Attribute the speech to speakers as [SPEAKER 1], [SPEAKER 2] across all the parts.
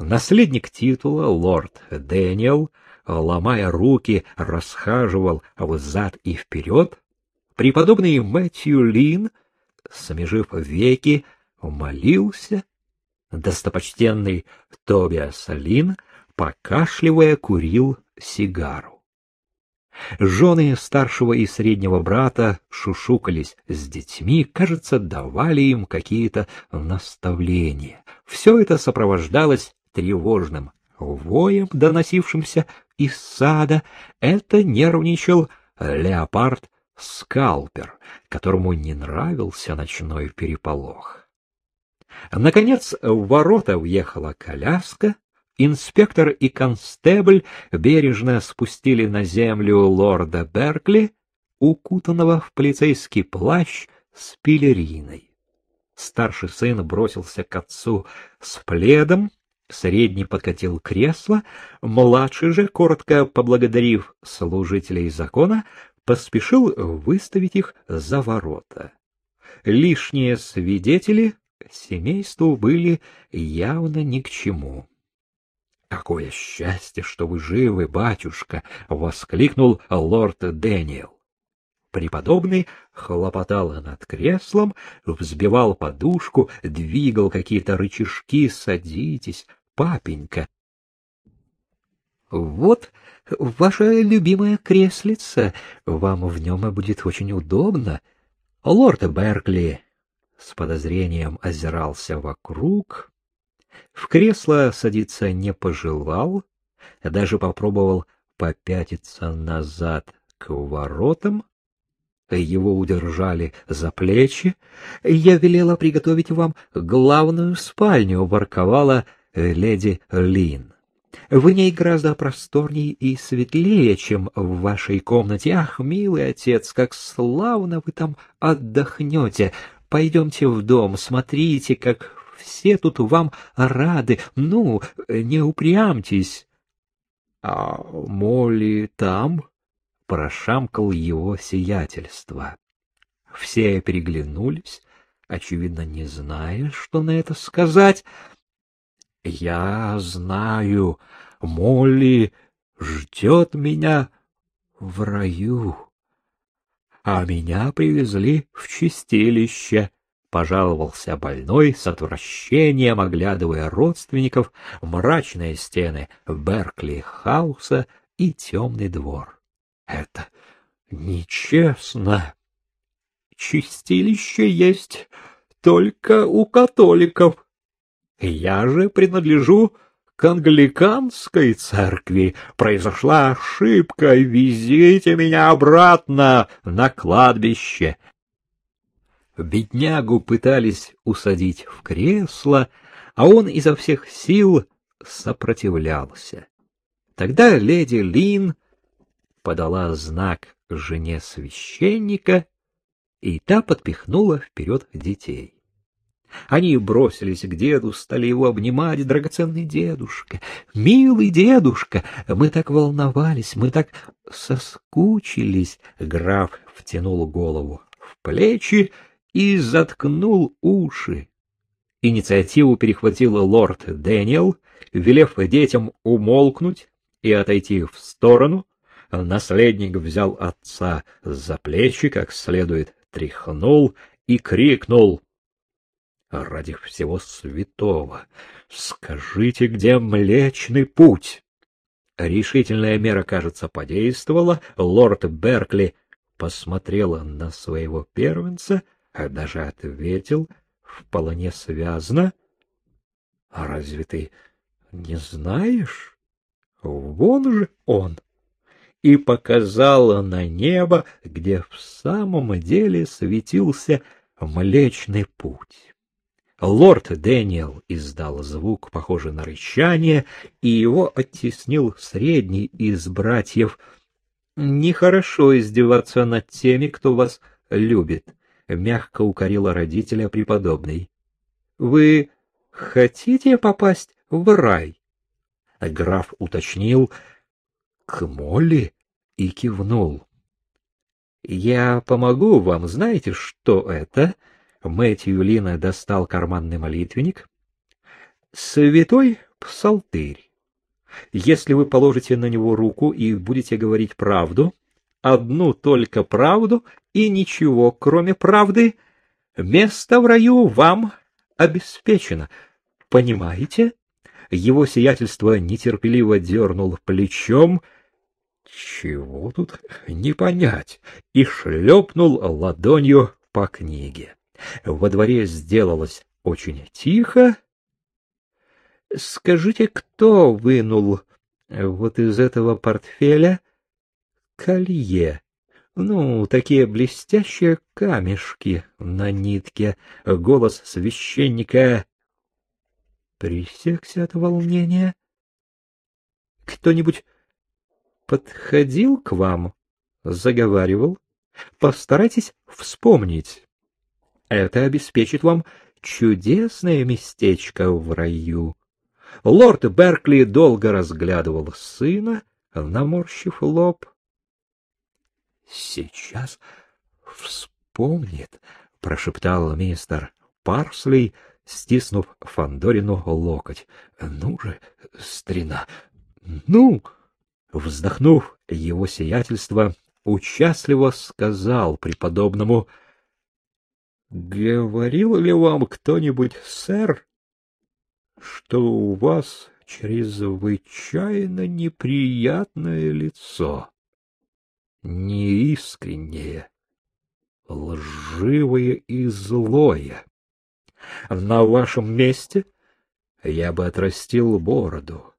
[SPEAKER 1] Наследник титула, лорд Дэниел, ломая руки, расхаживал взад и вперед. Преподобный Мэтью Лин, смежив веки, молился. Достопочтенный Тобиас Лин, покашливая, курил сигару. Жены старшего и среднего брата шушукались с детьми, кажется, давали им какие-то наставления. Все это сопровождалось тревожным воем, доносившимся из сада. Это нервничал леопард Скалпер, которому не нравился ночной переполох. Наконец в ворота въехала коляска, инспектор и констебль бережно спустили на землю лорда Беркли, укутанного в полицейский плащ с пелериной. Старший сын бросился к отцу с пледом, средний подкатил кресло, младший же, коротко поблагодарив служителей закона, поспешил выставить их за ворота. Лишние свидетели семейству были явно ни к чему. Какое счастье, что вы живы, батюшка, воскликнул лорд Дэниел. Преподобный хлопотал над креслом, взбивал подушку, двигал какие-то рычажки. Садитесь, папенька. Вот ваша любимая креслица, вам в нем будет очень удобно. Лорд Беркли с подозрением озирался вокруг, в кресло садиться не пожелал, даже попробовал попятиться назад к воротам. Его удержали за плечи. Я велела приготовить вам главную спальню, ворковала леди Лин. В ней гораздо просторней и светлее, чем в вашей комнате. Ах, милый отец, как славно вы там отдохнете. Пойдемте в дом, смотрите, как все тут вам рады. Ну, не упрямьтесь. — А Молли там? — прошамкал его сиятельство. Все переглянулись, очевидно, не зная, что на это сказать. — Я знаю, Молли ждет меня в раю, а меня привезли в чистилище. — пожаловался больной с отвращением, оглядывая родственников, мрачные стены Беркли-хауса и темный двор. — Это нечестно. Чистилище есть только у католиков. Я же принадлежу к англиканской церкви. Произошла ошибка, везите меня обратно на кладбище. Беднягу пытались усадить в кресло, а он изо всех сил сопротивлялся. Тогда леди Лин подала знак жене священника, и та подпихнула вперед детей. Они бросились к деду, стали его обнимать. Драгоценный дедушка, милый дедушка, мы так волновались, мы так соскучились. Граф втянул голову в плечи и заткнул уши. Инициативу перехватил лорд Дэниел, велев детям умолкнуть и отойти в сторону. Наследник взял отца за плечи, как следует тряхнул и крикнул. — Ради всего святого, скажите, где Млечный Путь? Решительная мера, кажется, подействовала. Лорд Беркли посмотрел на своего первенца — а даже ответил вполне связно. — А разве ты не знаешь? Вон же он! И показала на небо, где в самом деле светился Млечный Путь. Лорд Дэниел издал звук, похожий на рычание, и его оттеснил средний из братьев. Нехорошо издеваться над теми, кто вас любит мягко укорила родителя преподобный. — Вы хотите попасть в рай? Граф уточнил к Молли и кивнул. — Я помогу вам, знаете, что это? Мэтью Лина достал карманный молитвенник. — Святой псалтырь. Если вы положите на него руку и будете говорить правду, одну только правду и ничего, кроме правды, место в раю вам обеспечено. Понимаете? Его сиятельство нетерпеливо дернул плечом. Чего тут не понять? И шлепнул ладонью по книге. Во дворе сделалось очень тихо. Скажите, кто вынул вот из этого портфеля колье? Ну, такие блестящие камешки на нитке. Голос священника пресекся от волнения. Кто-нибудь подходил к вам, заговаривал? Постарайтесь вспомнить. Это обеспечит вам чудесное местечко в раю. Лорд Беркли долго разглядывал сына, наморщив лоб. Сейчас вспомнит, прошептал мистер Парсли, стиснув Фандорину локоть. Ну же, старина, ну! Вздохнув, его сиятельство участливо сказал преподобному, — Говорил ли вам кто-нибудь, сэр, что у вас чрезвычайно неприятное лицо? Неискреннее, лживое и злое. На вашем месте я бы отрастил бороду.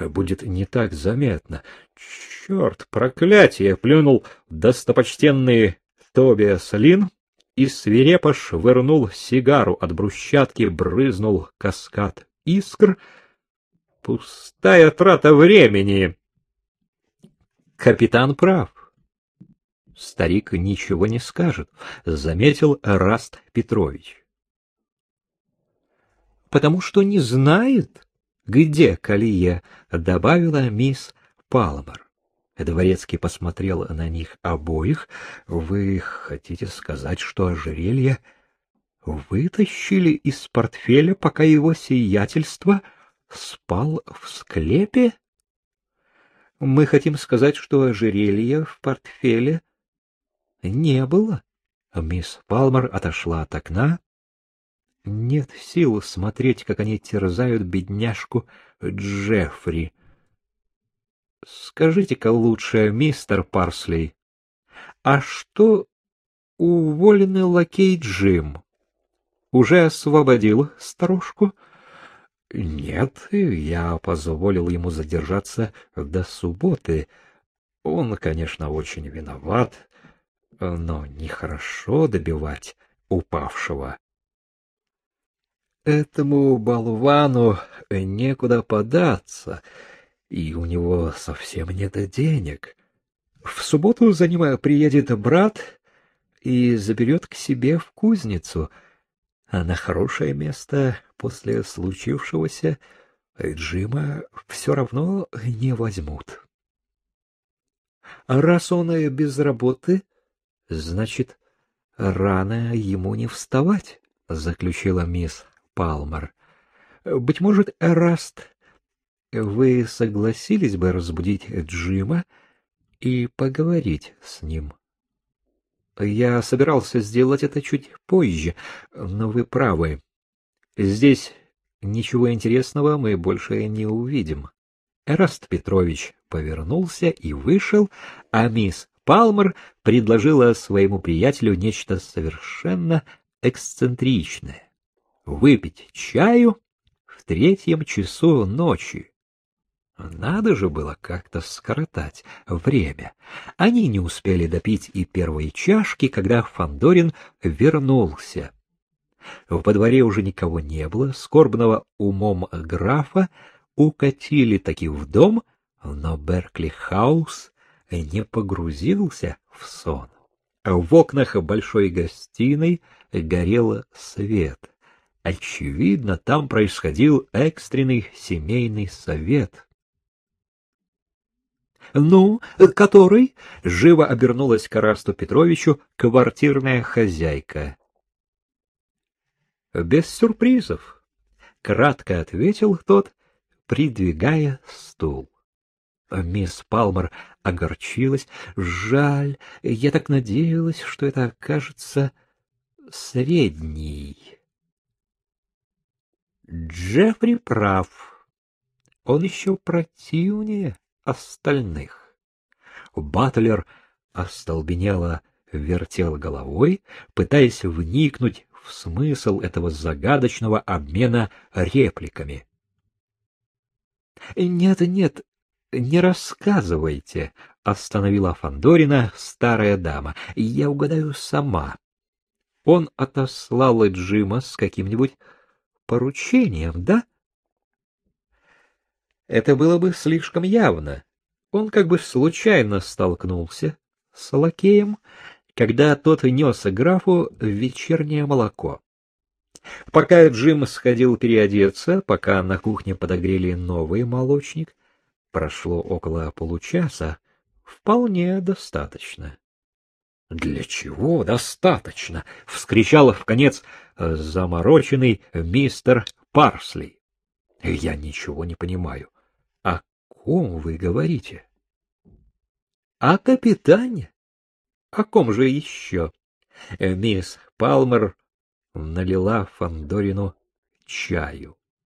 [SPEAKER 1] Будет не так заметно. Черт, проклятие! Плюнул достопочтенный Тобиас Лин и свирепо швырнул сигару от брусчатки, брызнул каскад искр. Пустая трата времени. Капитан прав. Старик ничего не скажет, заметил Раст Петрович потому что не знает, где Калия, добавила мисс Палмер. Дворецкий посмотрел на них обоих. Вы хотите сказать, что ожерелье вытащили из портфеля, пока его сиятельство спал в склепе? Мы хотим сказать, что ожерелья в портфеле не было. Мисс Палмер отошла от окна, нет сил смотреть, как они терзают бедняжку Джеффри. Скажите-ка лучше, мистер Парсли, а что уволенный лакей Джим? Уже освободил старушку? Нет, я позволил ему задержаться до субботы. Он, конечно, очень виноват, но нехорошо добивать упавшего. Этому болвану некуда податься, и у него совсем нет денег. В субботу за ним приедет брат и заберет к себе в кузницу, а на хорошее место после случившегося Джима все равно не возьмут. А раз он без работы, значит, рано ему не вставать, заключила мисс Палмер. Быть может, Эраст, вы согласились бы разбудить Джима и поговорить с ним? Я собирался сделать это чуть позже, но вы правы. Здесь ничего интересного мы больше не увидим. Эраст Петрович повернулся и вышел, а мисс Палмер предложила своему приятелю нечто совершенно эксцентричное выпить чаю в третьем часу ночи. Надо же было как-то скоротать время. Они не успели допить и первой чашки, когда Фандорин вернулся. В подворе уже никого не было, скорбного умом графа укатили таки в дом, но Беркли Хаус не погрузился в сон. В окнах большой гостиной горел свет. Очевидно, там происходил экстренный семейный совет. Ну, который? Живо обернулась к Арасту Петровичу квартирная хозяйка. Без сюрпризов. — кратко ответил тот, придвигая стул. Мисс Палмер огорчилась. Жаль, я так надеялась, что это окажется средний. Джеффри прав. Он еще противнее остальных. Батлер остолбенело вертел головой, пытаясь вникнуть в смысл этого загадочного обмена репликами. «Нет, нет, не рассказывайте», — остановила Фандорина старая дама. «Я угадаю сама. Он отослал Джима с каким-нибудь поручением, да?» Это было бы слишком явно. Он как бы случайно столкнулся с лакеем, когда тот нес графу вечернее молоко. Пока Джим сходил переодеться, пока на кухне подогрели новый молочник, прошло около получаса, вполне достаточно. — Для чего достаточно? — вскричал в конец замороченный мистер Парсли. — Я ничего не понимаю. Ком вы говорите? — О капитане. О ком же еще? Мисс Палмер налила Фандорину чаю.